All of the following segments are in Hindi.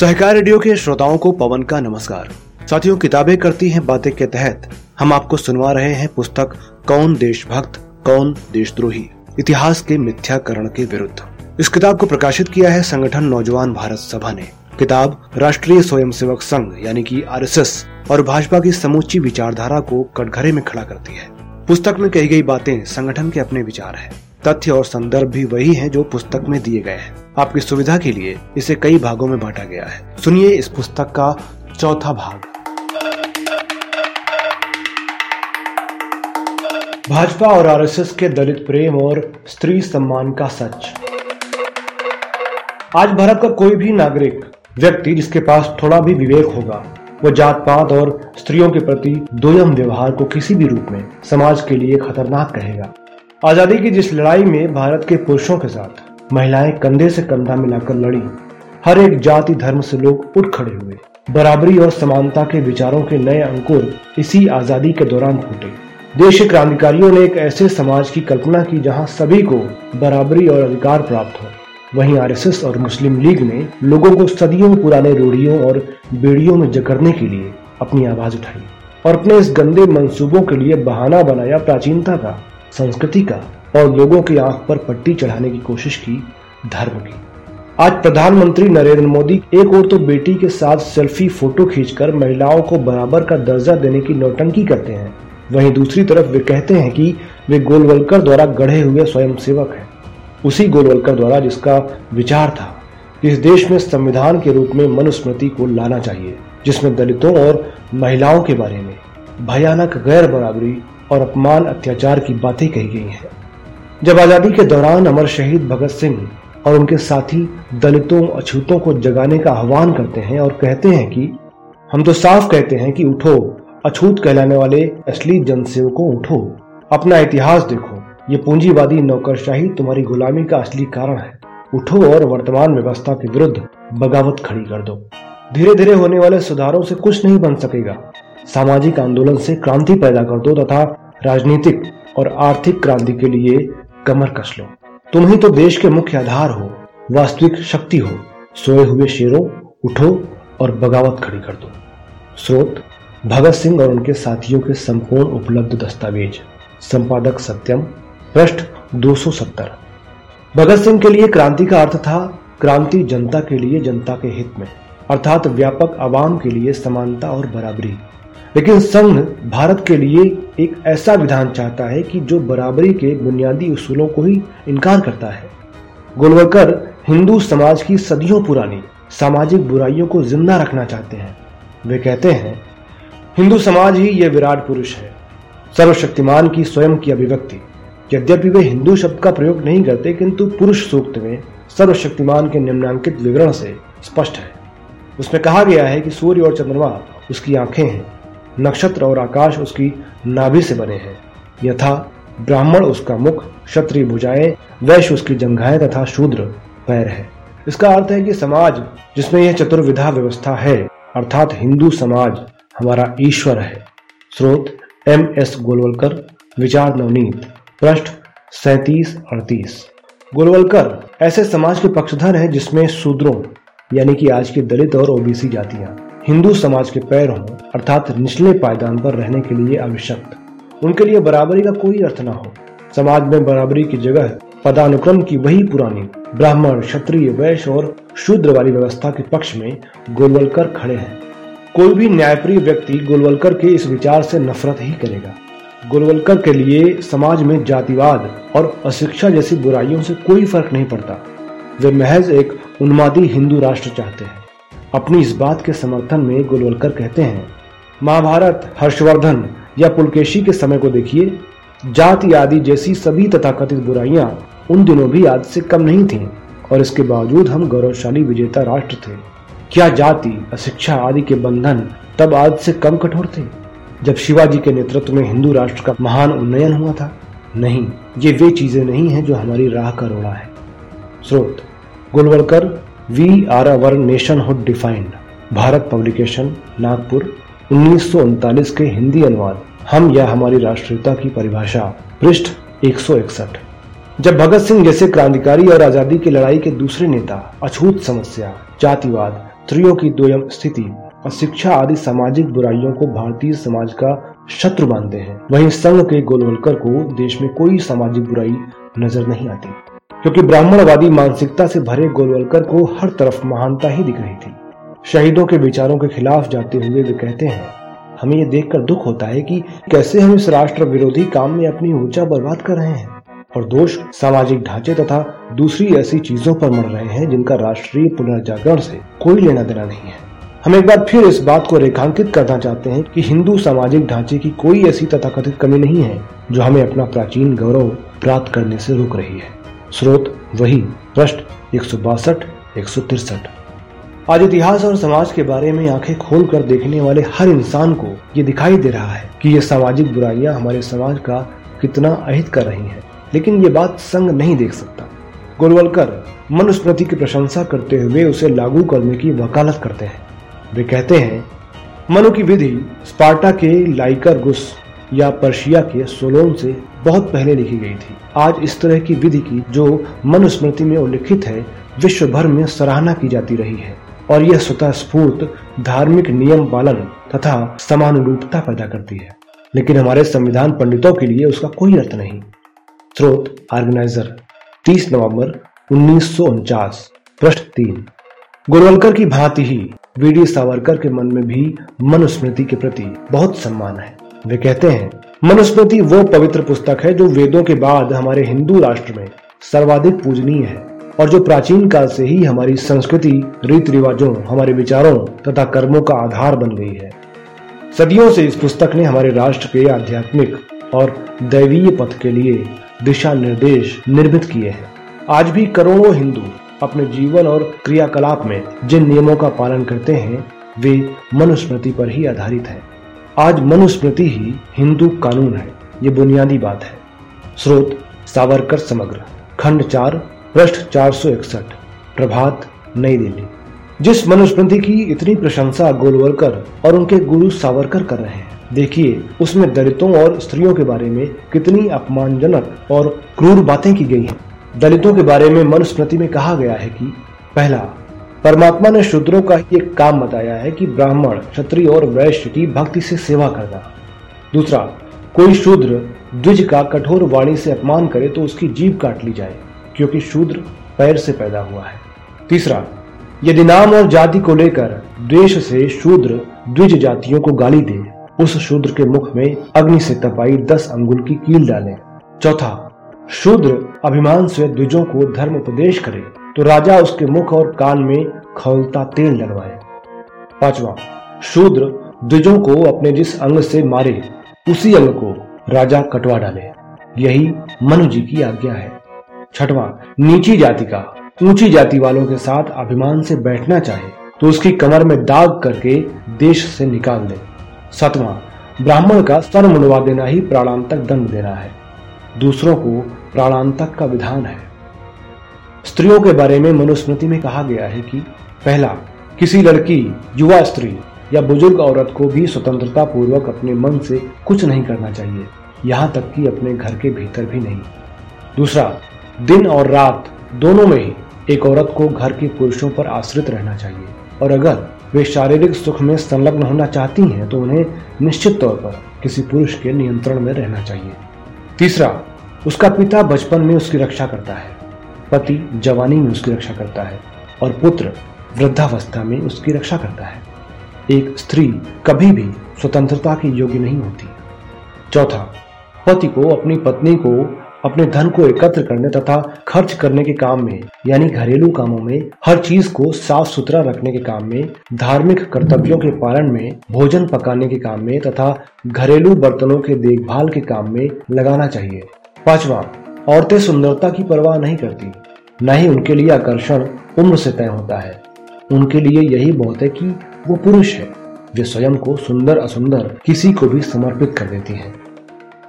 सहकार रेडियो के श्रोताओं को पवन का नमस्कार। साथियों, किताबें करती हैं बातें के तहत। हम आपको सुनवा रहे हैं पुस्तक, कौन देशभक्त, कौन देशद्रोही? इतिहास के मिथ्याकरण के विरुद्ध। इस किताब को प्रकाशित किया है संगठन नौजवान भारत सभा ने। किताब राष्ट्रीय स्वयंसेवक संघ, यानी कि आरएसएस, और भाजपा की समूची विचारधारा को कटघरे में खड़ा करती है। पुस्तक में कही गई बातें संगठन के अपने विचार हैं। तथ्य और संदर्भ भी वही हैं जो पुस्तक में दिए गए हैं। आपकी सुविधा के लिए इसे कई भागों में बांटा गया है। सुनिए इस पुस्तक का चौथा भाग। भाजपा और आरएसएस के दलित प्रेम और स्त्री सम्मान का सच। आज भारत का कोई भी नागरिक, व्यक्ति जिसके पास थोड़ा भी विवेक होगा वो जात पात और स्त्रियों के प्रति दोयम व्यवहार को किसी भी रूप में समाज के लिए खतरनाक कहेगा। आज़ादी की जिस लड़ाई में भारत के पुरुषों के साथ महिलाएँ कंधे से कंधा मिलाकर लड़ी, हर एक जाति धर्म से लोग उठ खड़े हुए। बराबरी और समानता के विचारों के नए अंकुर इसी आज़ादी के दौरान फूटे। देश क्रांतिकारियों ने एक ऐसे समाज की कल्पना की जहाँ सभी को बराबरी और अधिकार प्राप्त हो। वहीं आरएसएस और मुस्लिम लीग ने लोगों को सदियों पुराने रूढ़ियों और बेड़ियों में जकड़ने के लिए अपनी आवाज़ उठाई और अपने इस गंदे मंसूबों के लिए बहाना बनाया प्राचीनता का। संस्कृति का और लोगों की आँख पर पट्टी चढ़ाने की कोशिश की, धर्म की। आज प्रधानमंत्री नरेंद्र मोदी एक और तो बेटी के साथ सेल्फी फ़ोटो खींचकर महिलाओं को बराबर का दर्जा देने की नौटंकी करते हैं। वहीं दूसरी तरफ़ वे कहते हैं कि वे गोलवलकर द्वारा गढ़े हुए स्वयंसेवक हैं। उसी गोलवलकर द्वारा जिसका विचार था कि इस देश में संविधान के रूप में मनुस्मृति को लाना चाहिए, जिसमें दलितों और महिलाओं के बारे में भयानक गैर बराबरी और अपमान अत्याचार की बातें कही गई हैं। जब आज़ादी के दौरान अमर शहीद भगत सिंह और उनके साथी दलितों, अछूतों को जगाने का आह्वान करते हैं और कहते हैं कि, हम तो साफ़ कहते हैं कि उठो, अछूत कहलाने वाले असली जनसेवकों उठो। अपना इतिहास देखो। ये पूंजीवादी नौकरशाही तुम्हारी गुलामी का असली कारण है। उठो और वर्तमान व्यवस्था के विरुद्ध बगावत खड़ी कर दो। धीरे धीरे होने वाले सुधारों से कुछ नहीं बन सकेगा। सामाजिक आंदोलन से क्रांति पैदा कर दो तथा राजनीतिक और आर्थिक क्रांति के लिए कमर कस लो। तुम ही तो देश के मुख्य आधार हो, वास्तविक शक्ति हो। सोए हुए शेरों उठो और बगावत खड़ी कर दो। स्रोत, भगत सिंह और उनके साथियों के संपूर्ण उपलब्ध दस्तावेज़। संपादक सत्यम, पृष्ठ 270 भगत सिंह के लिए क्रांति का अर्थ था क्रांति जनता के लिए, जनता के हित में। अर्थात व्यापक आवाम के लिए समानता और बराबरी। लेकिन संघ भारत के लिए एक ऐसा विधान चाहता है कि जो बराबरी के बुनियादी उसूलों को ही इनकार करता है। गोलवलकर हिंदू समाज की सदियों पुरानी सामाजिक बुराइयों को ज़िंदा रखना चाहते हैं। वे कहते हैं, हिंदू समाज ही यह विराट पुरुष है। सर्वशक्तिमान की स्वयं की अभिव्यक्ति। यद्यपि वे हिंदू शब्द का प्रयोग नहीं करते, किंतु पुरुष सूक्त में सर्वशक्तिमान के निम्नांकित विवरण से स्पष्ट है। उसमें कहा गया है कि सूर्य और चंद्रमा उसकी आँखें हैं। नक्षत्र और आकाश उसकी नाभि से बने हैं। यथा ब्राह्मण उसका मुख, क्षत्रिय भुजाएँ, वैश्य उसकी जंघाएँ तथा शूद्र पैर है। इसका अर्थ है कि समाज जिसमें यह चतुर्विधा व्यवस्था है, अर्थात हिंदू समाज हमारा ईश्वर है। स्रोत एम एस गोलवलकर, विचार नवनीत पृष्ठ सैतीस अड़तीस। गोलवलकर ऐसे समाज के पक्षधर हैं जिसमें शूद्रों, यानी कि आज की दलित और ओबीसी जातियाँ हिंदू समाज के पैर हों अर्थात निचले पायदान पर रहने के लिए आवश्यक। उनके लिए बराबरी का कोई अर्थ न हो। समाज में बराबरी की जगह पदानुक्रम की वही पुरानी, ब्राह्मण, क्षत्रिय, वैश्य और शूद्र वाली व्यवस्था के पक्ष में गोलवलकर खड़े हैं। कोई भी न्यायप्रिय व्यक्ति गोलवलकर के इस विचार से नफरत ही करेगा। गोलवलकर के लिए समाज में जातिवाद और अशिक्षा जैसी बुराइयों से कोई फ़र्क नहीं पड़ता। वे महज एक उन्मादी हिंदू राष्ट्र चाहते हैं। अपनी इस बात के समर्थन में गोलवलकर कहते हैं, महाभारत, हर्षवर्धन या पुलकेशी के समय को देखिए। जाति आदि जैसी सभी तथाकथित बुराइयाँ उन दिनों भी आज से कम नहीं थीं और इसके बावजूद हम गौरवशाली विजेता राष्ट्र थे। क्या जाति, अशिक्षा आदि के बंधन तब आज से कम कठोर थे? जब शिवाजी के नेतृत्व में हिंदू राष्ट्र का महान उन्नयन हुआ था? नहीं, ये वे चीज़ें नहीं है जो हमारी राह का रोड़ा है। स्रोत, Golwalkar we are our nationhood defined. Bharat publication, Nagpur, उन्नीस सौ उनतालीस के हिंदी अनुवाद। हम या हमारी राष्ट्रीयता की परिभाषा। पृष्ठ 161 जब भगत सिंह जैसे क्रांतिकारी और आज़ादी की लड़ाई के दूसरे नेता, अछूत समस्या, जातिवाद, स्त्रियों की दोयम स्थिति और शिक्षा आदि सामाजिक बुराइयों को भारतीय समाज का शत्रु मानते हैं, वहीं संघ के गोलवलकर को देश में कोई सामाजिक बुराई नज़र नहीं आती। क्योंकि ब्राह्मणवादी मानसिकता से भरे गोलवलकर को हर तरफ़ महानता ही दिख रही थी। शहीदों के विचारों के खिलाफ जाते हुए वे कहते हैं, हमें ये देखकर दुख होता है कि कैसे हम इस राष्ट्र विरोधी काम में अपनी ऊर्जा बर्बाद कर रहे हैं और दोष, सामाजिक ढांचे तथा दूसरी ऐसी चीज़ों पर मर रहे हैं जिनका राष्ट्रीय पुनर्जागरण से कोई लेना देना नहीं है। हम एक बार फिर इस बात को रेखांकित करना चाहते हैं कि हिंदू सामाजिक ढांचे की कोई ऐसी तथाकथित कमी नहीं है जो हमें अपना प्राचीन गौरव प्राप्त करने से रोक रही है। स्रोत वही पृष्ठ एक सौ बासठ, एक सौ तिरसठ। आज इतिहास और समाज के बारे में आँखें खोलकर देखने वाले हर इंसान को ये दिखाई दे रहा है कि ये सामाजिक बुराइयाँ हमारे समाज का कितना अहित कर रही हैं। लेकिन ये बात संग नहीं देख सकता। गोलवलकर मनुस्मृति की प्रशंसा करते हुए उसे लागू करने की वकालत करते हैं। वे कहते हैं, मनु की विधि स्पार्टा के लाइकर गुस या पर्शिया के सोलोन से बहुत पहले लिखी गई थी। आज इस तरह की विधि की जो मनुस्मृति में उल्लिखित है विश्व भर में सराहना की जाती रही है और यह स्वतः स्फूर्त, धार्मिक नियम पालन तथा समानुरूपता पैदा करती है। लेकिन हमारे संविधान पंडितों के लिए उसका कोई अर्थ नहीं। स्रोत, ऑर्गेनाइजर 30 नवंबर उन्नीस पृष्ठ तीन। गोलवलकर की भांति ही वी सावरकर के मन में भी मनुस्मृति के प्रति बहुत सम्मान है। वे कहते हैं, मनुस्मृति वो पवित्र पुस्तक है जो वेदों के बाद हमारे हिंदू राष्ट्र में सर्वाधिक पूजनीय है और जो प्राचीन काल से ही हमारी संस्कृति रीति रिवाजों हमारे विचारों तथा कर्मों का आधार बन गई है। सदियों से इस पुस्तक ने हमारे राष्ट्र के आध्यात्मिक और दैवीय पथ के लिए दिशा निर्देश निर्मित किए हैं। आज भी करोड़ों हिंदू अपने जीवन और क्रियाकलाप में जिन नियमों का पालन करते हैं, वे मनुस्मृति पर ही आधारित है। आज मनुस्मृति ही हिंदू कानून है। ये बुनियादी बात है। स्रोत सावरकर समग्र। खंड चार, पृष्ठ 461 प्रभात, नई दिल्ली। जिस मनुस्मृति की इतनी प्रशंसा गोलवलकर और उनके गुरु सावरकर कर रहे हैं, देखिए उसमें दलितों और स्त्रियों के बारे में कितनी अपमानजनक और क्रूर बातें की गई हैं। दलितों के बारे में मनुस्मृति में कहा गया है कि, पहला परमात्मा ने शूद्रों का एक काम बताया है कि ब्राह्मण, क्षत्रिय और वैश्य की भक्ति से सेवा करना। दूसरा, कोई शूद्र द्विज का कठोर वाणी से अपमान करे तो उसकी जीभ काट ली जाए, क्योंकि शूद्र पैर से पैदा हुआ है। तीसरा, यदि नाम और जाति को लेकर द्वेश से शूद्र द्विज जातियों को गाली दे, उस शूद्र के मुख में अग्नि से तपाई दस अंगुल की कील डाले। चौथा, शूद्र अभिमान से द्विजों को धर्म उपदेश करे तो राजा उसके मुख और कान में खौलता तेल लगवाए पांचवा, शूद्र द्विजों को अपने जिस अंग से मारे, उसी अंग को राजा कटवा डाले। यही मनु जी की आज्ञा है। छठवा, नीची जाति का, ऊँची जाति वालों के साथ अभिमान से बैठना चाहे तो उसकी कमर में दाग करके देश से निकाल दे। सतवां, ब्राह्मण का सर मुंडवा देना ही प्राणांतक दंड देना है। दूसरों को प्राणांतक का विधान है। स्त्रियों के बारे में मनुस्मृति में कहा गया है कि, पहला, किसी लड़की, युवा स्त्री या बुज़ुर्ग औरत को भी स्वतंत्रता पूर्वक अपने मन से कुछ नहीं करना चाहिए, यहाँ तक कि अपने घर के भीतर भी नहीं। दूसरा, दिन और रात दोनों में ही एक औरत को घर के पुरुषों पर आश्रित रहना चाहिए, और अगर वे शारीरिक सुख में संलग्न होना चाहती हैं तो उन्हें निश्चित तौर पर किसी पुरुष के नियंत्रण में रहना चाहिए। तीसरा, उसका पिता बचपन में उसकी रक्षा करता है। पति जवानी में उसकी रक्षा करता है और पुत्र वृद्धावस्था में उसकी रक्षा करता है। एक स्त्री कभी भी स्वतंत्रता की योग्य नहीं होती। चौथा, पति को अपनी पत्नी को अपने धन को एकत्र करने तथा खर्च करने के काम में, यानी घरेलू कामों में, हर चीज़ को साफ़ सुथरा रखने के काम में, धार्मिक कर्तव्यों के पालन में, भोजन पकाने के काम में तथा घरेलू बर्तनों के देखभाल के काम में लगाना चाहिए। पांचवा औरतें सुंदरता की परवाह नहीं करती, न ही उनके लिए आकर्षण उम्र से तय होता है। उनके लिए यही बहुत है कि वो पुरुष है, जो स्वयं को सुंदर असुंदर किसी को भी समर्पित कर देती है।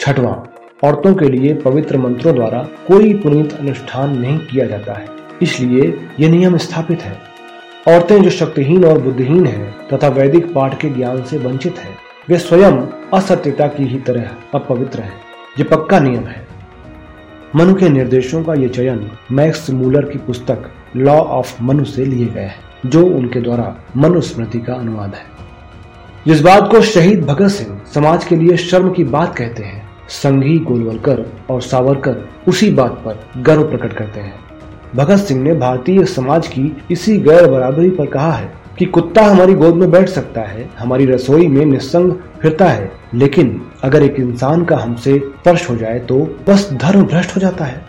छठवां, औरतों के लिए पवित्र मंत्रों द्वारा कोई पुनीत अनुष्ठान नहीं किया जाता है, इसलिए यह नियम स्थापित है। औरतें जो शक्तिहीन और बुद्धिहीन हैं तथा वैदिक पाठ के ज्ञान से वंचित हैं, वे स्वयं असत्यता की ही तरह अपवित्र हैं, ये पक्का नियम है। मनु के निर्देशों का ये चयन मैक्स मूलर की पुस्तक लॉ ऑफ़ मनु से लिए गए हैं, जो उनके द्वारा मनुस्मृति का अनुवाद है। जिस बात को शहीद भगत सिंह समाज के लिए शर्म की बात कहते हैं, संघी गोलवलकर और सावरकर उसी बात पर गर्व प्रकट करते हैं। भगत सिंह ने भारतीय समाज की इसी गैर बराबरी पर कहा है कि कुत्ता हमारी गोद में बैठ सकता है, हमारी रसोई में निस्संग फिरता है, लेकिन अगर एक इंसान का हमसे स्पर्श हो जाए तो बस धर्म भ्रष्ट हो जाता है।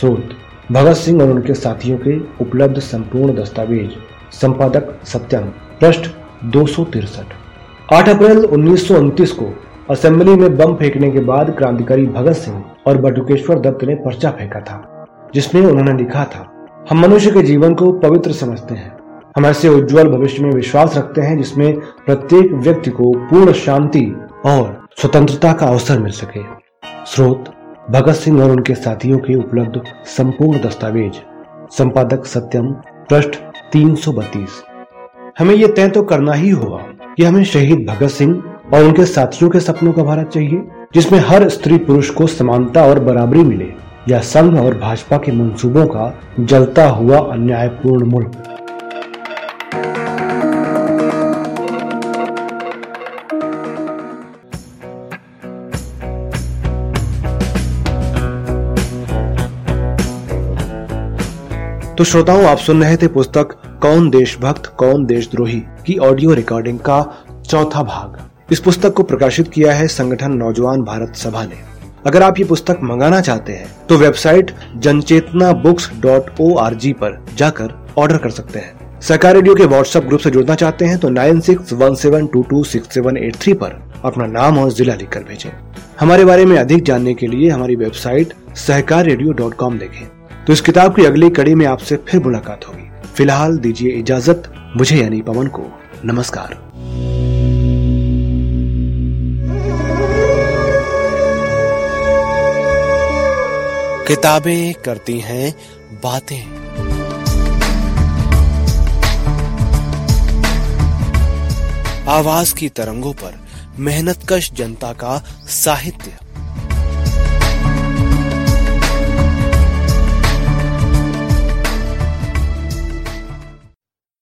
स्रोत भगत सिंह और उनके साथियों के उपलब्ध संपूर्ण दस्तावेज़। संपादक सत्यम पृष्ठ दो आठ अप्रैल उन्नीस सौ उनतीस को असेंबली में बम फेंकने के बाद क्रांतिकारी भगत सिंह और बटुकेश्वर दत्त ने पर्चा फेंका था, जिसमें उन्होंने लिखा था, हम मनुष्य के जीवन को पवित्र समझते हैं। हम ऐसे उज्जवल भविष्य में विश्वास रखते हैं जिसमें प्रत्येक व्यक्ति को पूर्ण शांति और स्वतंत्रता का अवसर मिल सके। स्रोत, भगत सिंह और उनके साथियों के उपलब्ध संपूर्ण दस्तावेज़। संपादक सत्यम, पृष्ठ 332 हमें यह तय तो करना ही होगा कि हमें शहीद भगत सिंह और उनके साथियों के सपनों का भारत चाहिए, जिसमें हर स्त्री पुरुष को समानता और बराबरी मिले, या संघ और भाजपा के मंसूबों का जलता हुआ अन्यायपूर्ण मुल्क। तो श्रोताओं, आप सुन रहे थे पुस्तक कौन देशभक्त, कौन देशद्रोही की ऑडियो रिकॉर्डिंग का चौथा भाग। इस पुस्तक को प्रकाशित किया है संगठन नौजवान भारत सभा ने। अगर आप ये पुस्तक मंगाना चाहते हैं तो website Janchetna books dot O R G पर जाकर ऑर्डर कर सकते हैं। सरकार रेडियो के व्हाट्सएप ग्रुप से जुड़ना चाहते हैं तो nine six one seven two two six seven eight three पर अपना नाम और जिला लिखकर भेजें। हमारे बारे में अधिक जानने के लिए हमारी website Sahakar radio dot com देखें। तो इस किताब की अगली कड़ी में आपसे फिर मुलाकात होगी। फ़िलहाल दीजिए इजाज़त, मुझे यानी पवन को नमस्कार। किताबें करती हैं बातें। आवाज़ की तरंगों पर मेहनतकश जनता का साहित्य।